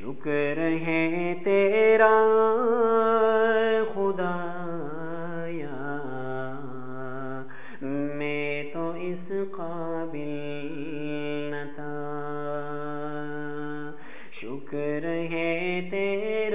شکر ہے تیرا خدا میں تو اس قابل نہ تھا۔ شکر ہے تیرا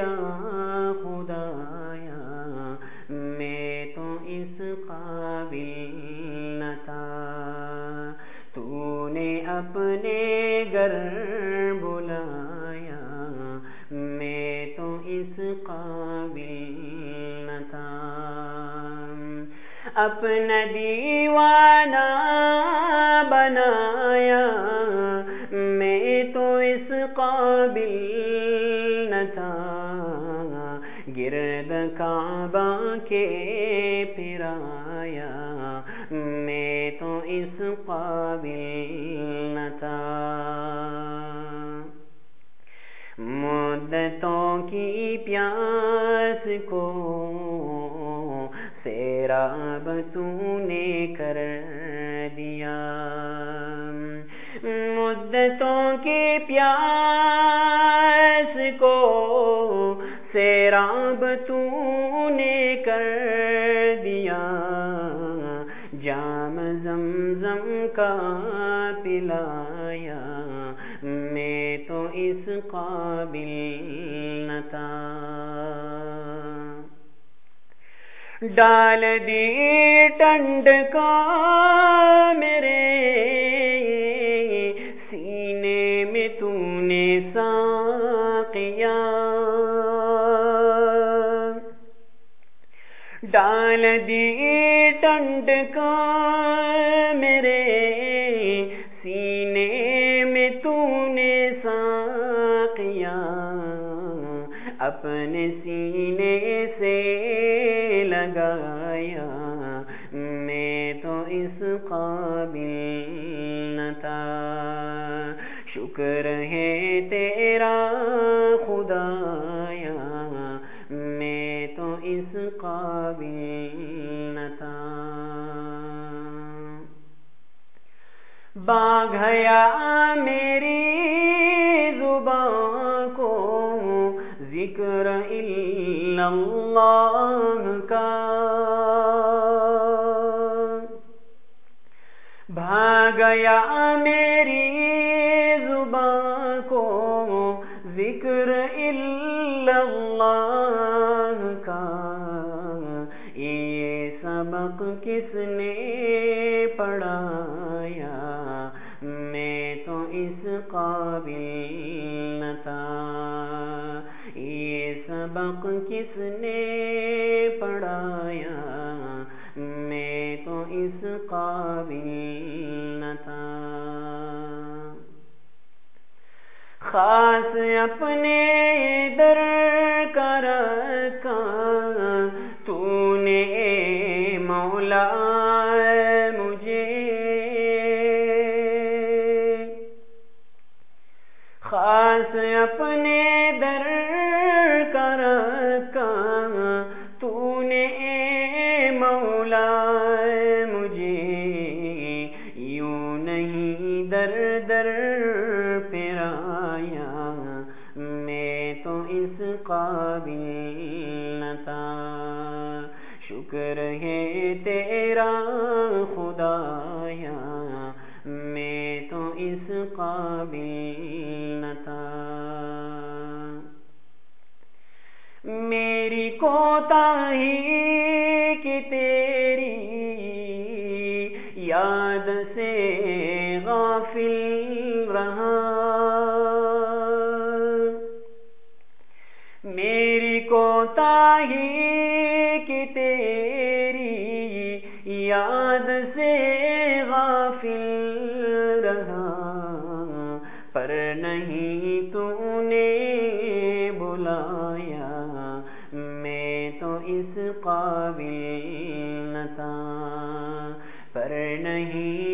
اپنا دیوانہ بنایا، میں تو اس قابل نہ تھا۔ گرد کعبہ کے پھرایا میں تو اس قابل نہ تھا۔ مدتوں کی پیاس کو سیراب تو نے کر دیا۔ مدتوں کی پیاس کو سیراب تو نے کر دیا۔ جام زمزم کا پلایا، میں تو اس قابل نہ تھا۔ ڈال دی ٹنڈ کا میرے سینے میں تو نے ساقیا۔ ڈال دی ٹنڈ کا میرے سینے میں تو نے ساقیا۔ اپنے سینے لگایا میں تو اس قابل نہ تھا۔ شکر ہے تیرا خدایا، میں تو اس قابل نہ تھا۔ باغیا میری زبان کو ذکر اللہ ذکر اللہ کا یہ سبق کس نے پڑھایا، میں تو اس قابل نہ تھا۔ یہ سبق کس نے پڑھایا، میں تو اس قابل خاص اپنے قابل تھا شکر ہے تیرا خدایا میں تو اس قابل تھا میری کوتا ہی میری کوتاہی کہ تیری یاد سے غافل رہا پر نہیں تو نے بلایا میں تو اس قابل نہ تھا پر نہیں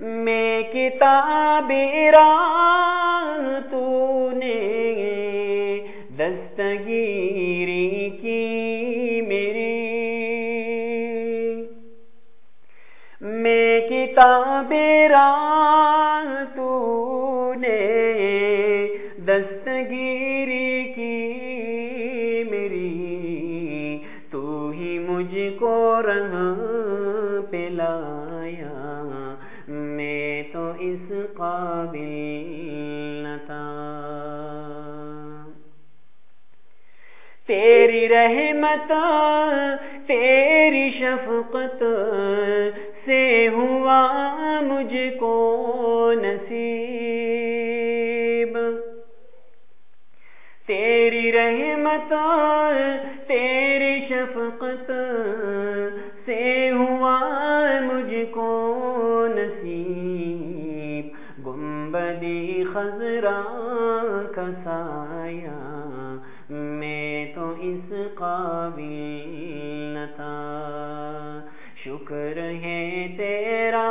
میں کتاب ایران تو نے دستگیری کی میری میں کتاب ایران رحمت تیری شفقت سے ہوا مجھ کو نصیب۔ تیری رحمت، تیری شفقت سے ہوا مجھ کو نصیب۔ گنبدی خزرا کا ہے تیرا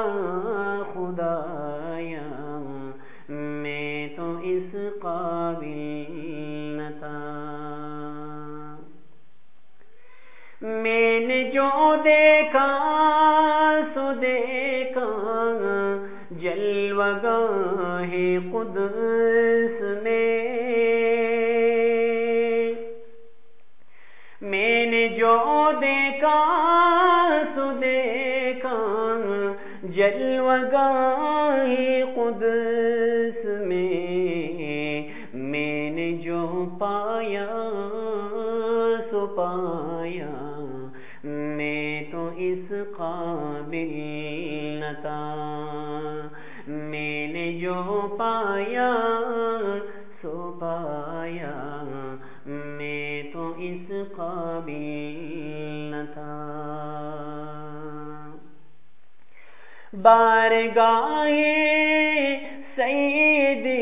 خدایا میں تو اس قابل نہ تھا میں نے جو دیکھا، سو دیکھا جلوگاہ قدس جلوگاہ قدس میں میں نے جو پایا، سو پایا۔ میں تو اس قابل نہ تھا۔ میں نے جو پایا بارگاہ سیدی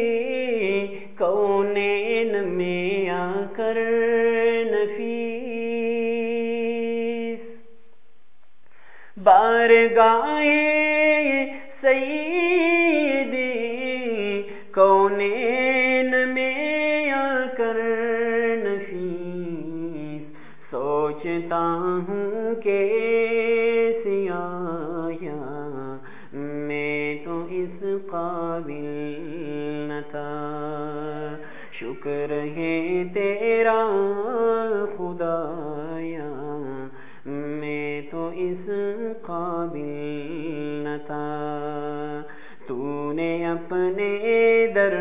کونین میں آ کر نفیس۔ بارگاہ سیدی کونین میں آ کر نفیس۔ سوچتا ہوں قابل تھا شکر ہے تیرا خدایا. میں تو اس قابل نہ تھا تو نے اپنے در